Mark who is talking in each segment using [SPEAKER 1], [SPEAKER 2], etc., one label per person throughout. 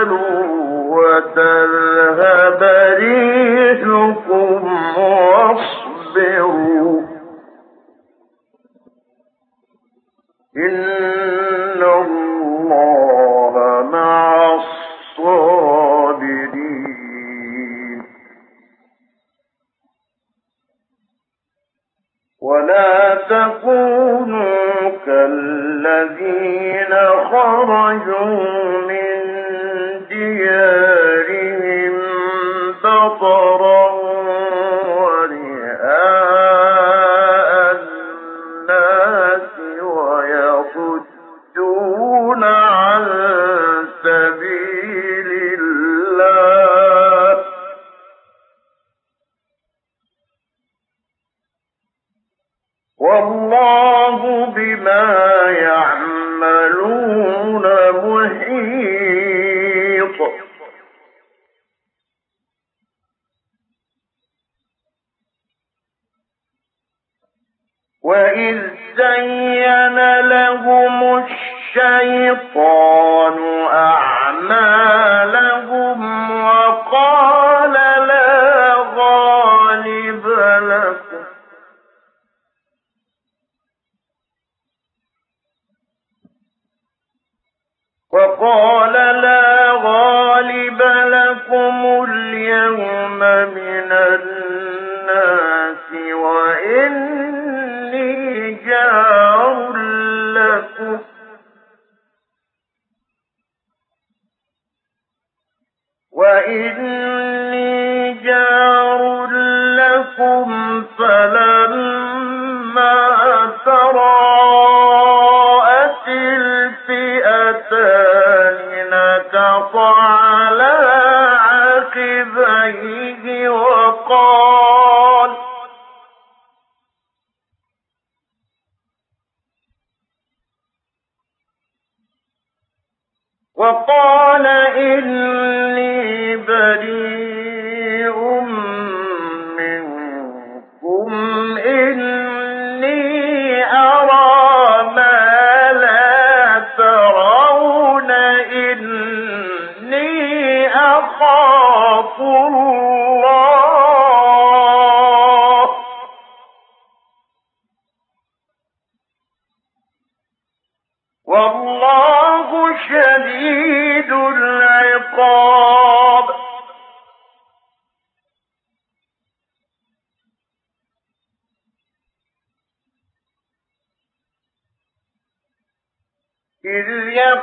[SPEAKER 1] آمَنُوا والله بما وإني جار لكم فلا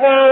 [SPEAKER 1] لكم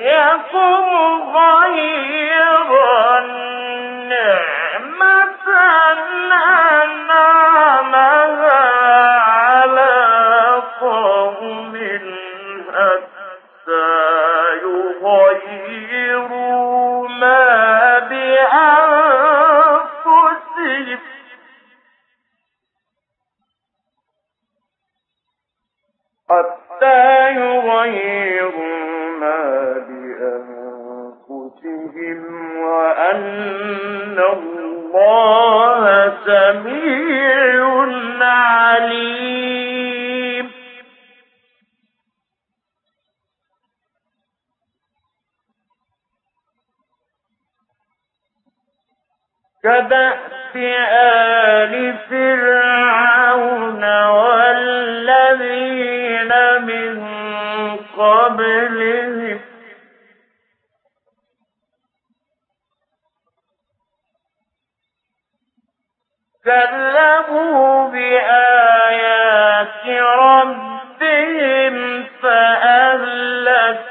[SPEAKER 1] يكن غير عليم كدأت آل فرعون والذين من قبلهم. كذبوا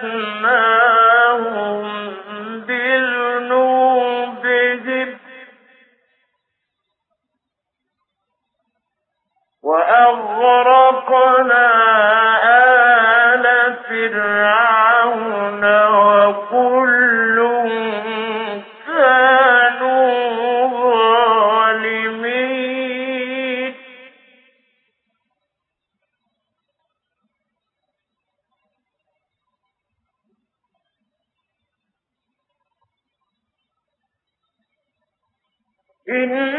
[SPEAKER 1] أن إن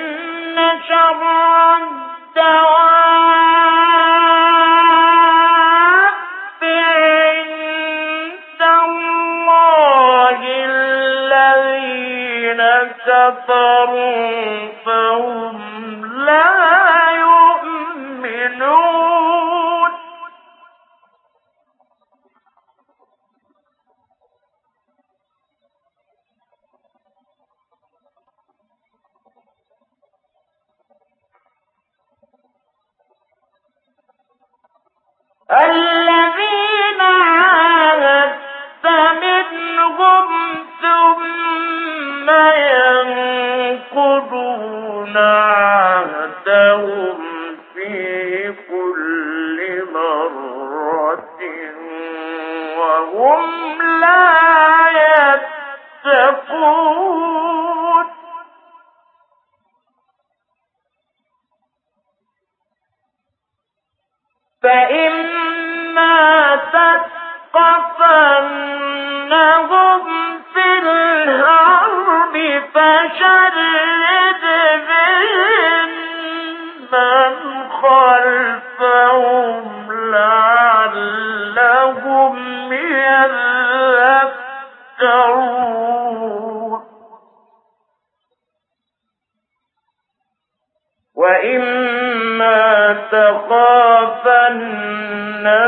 [SPEAKER 1] وإما تخافن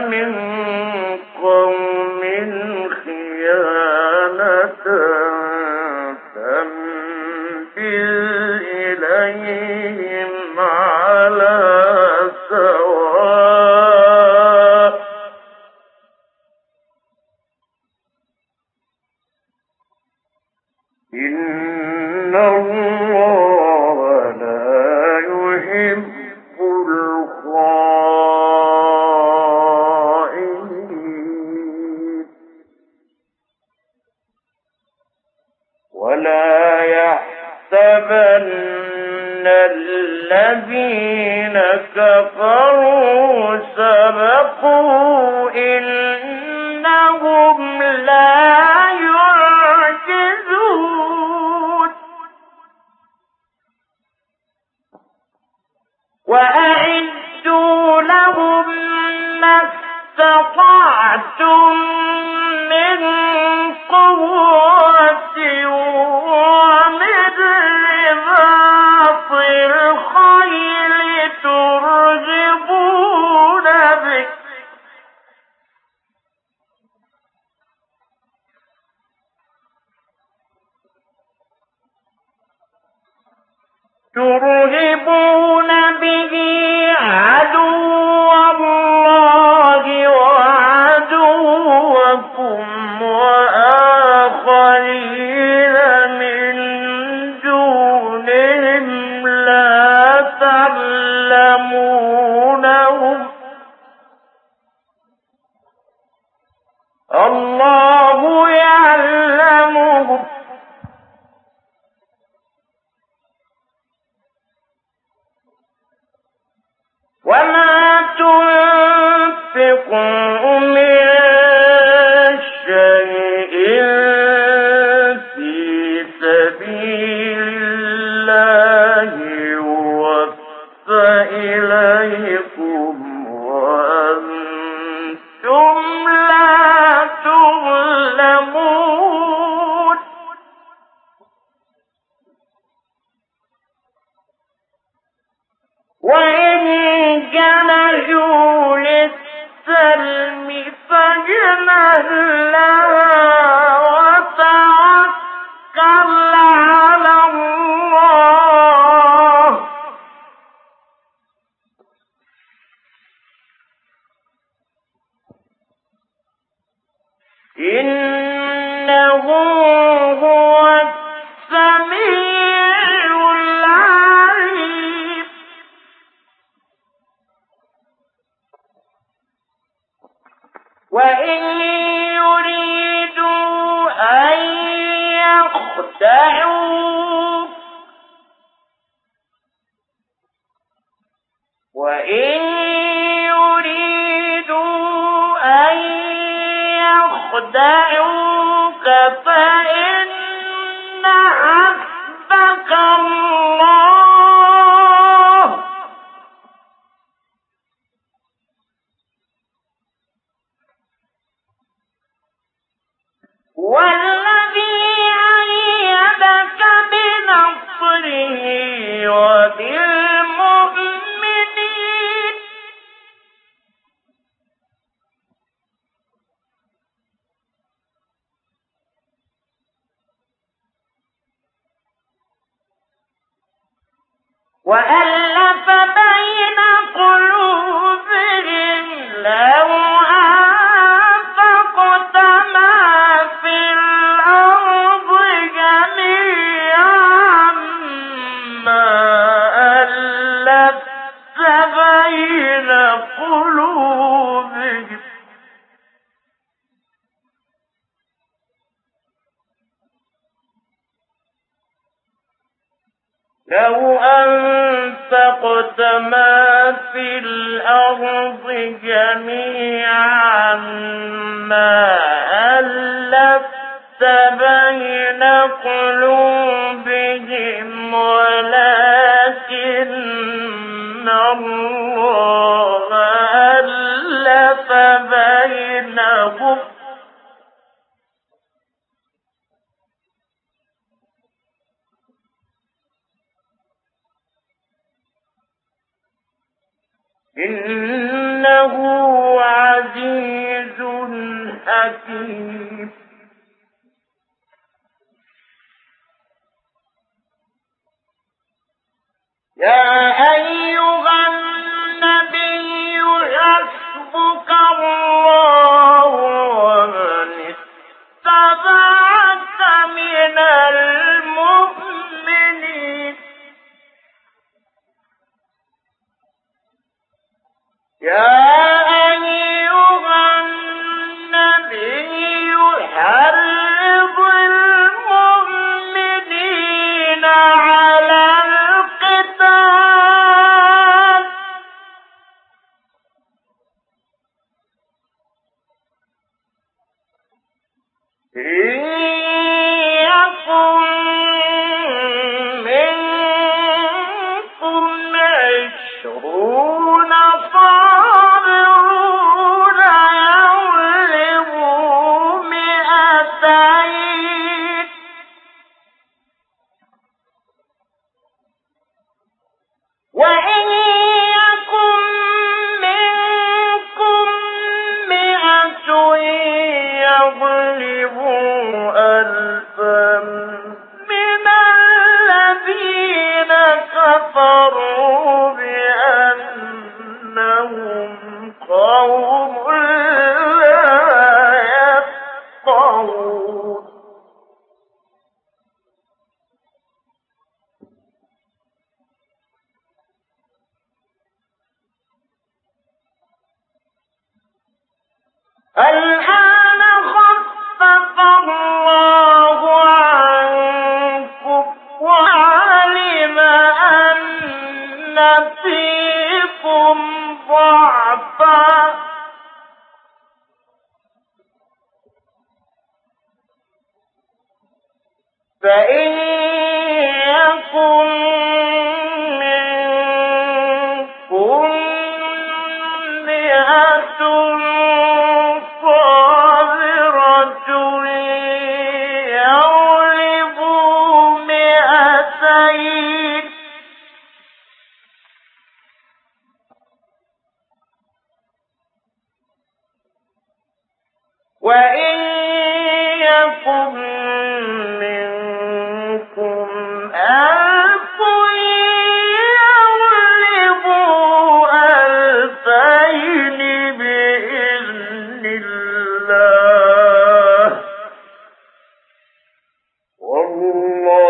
[SPEAKER 1] من قبل لو أنفقت ما في الأرض جميعا ما ألفت بين قلوبهم ولكن الله إنه عزيز حكيم. يا أيها ما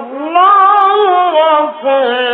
[SPEAKER 1] والله غفور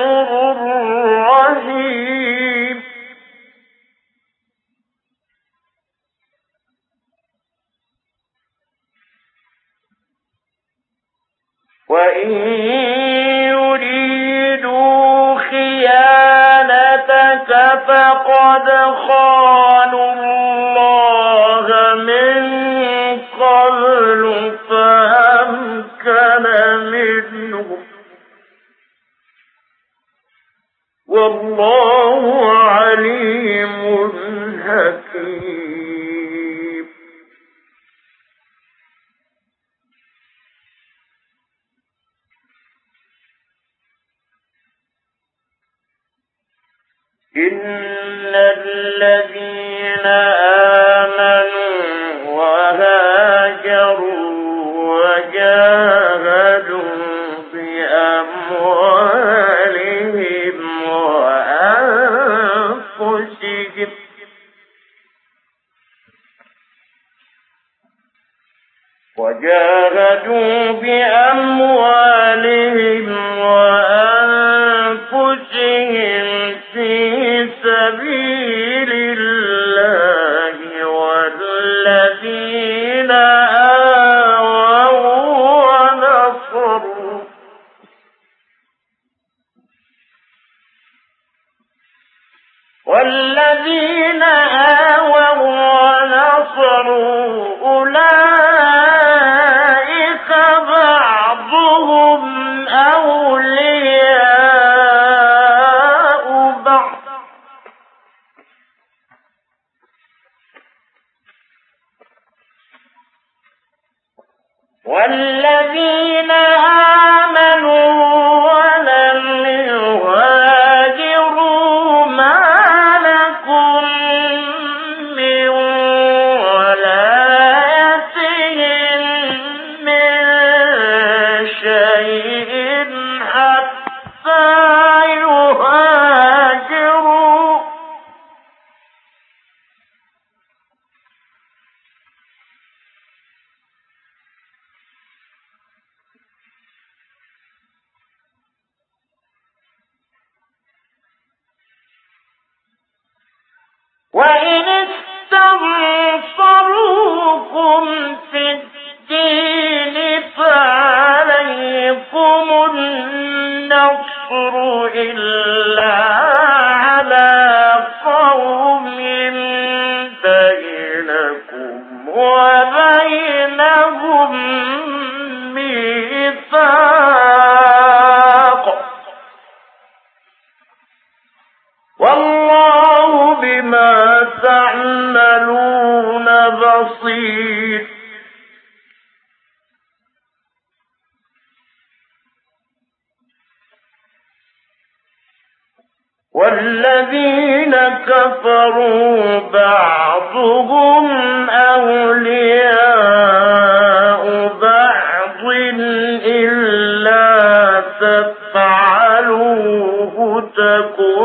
[SPEAKER 1] تكن